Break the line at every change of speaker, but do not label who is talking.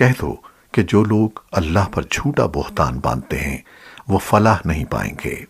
کہہ دو کہ جو لوگ اللہ پر جھوٹا بہتان باندھتے ہیں، وہ فلاح نہیں پائیں گے۔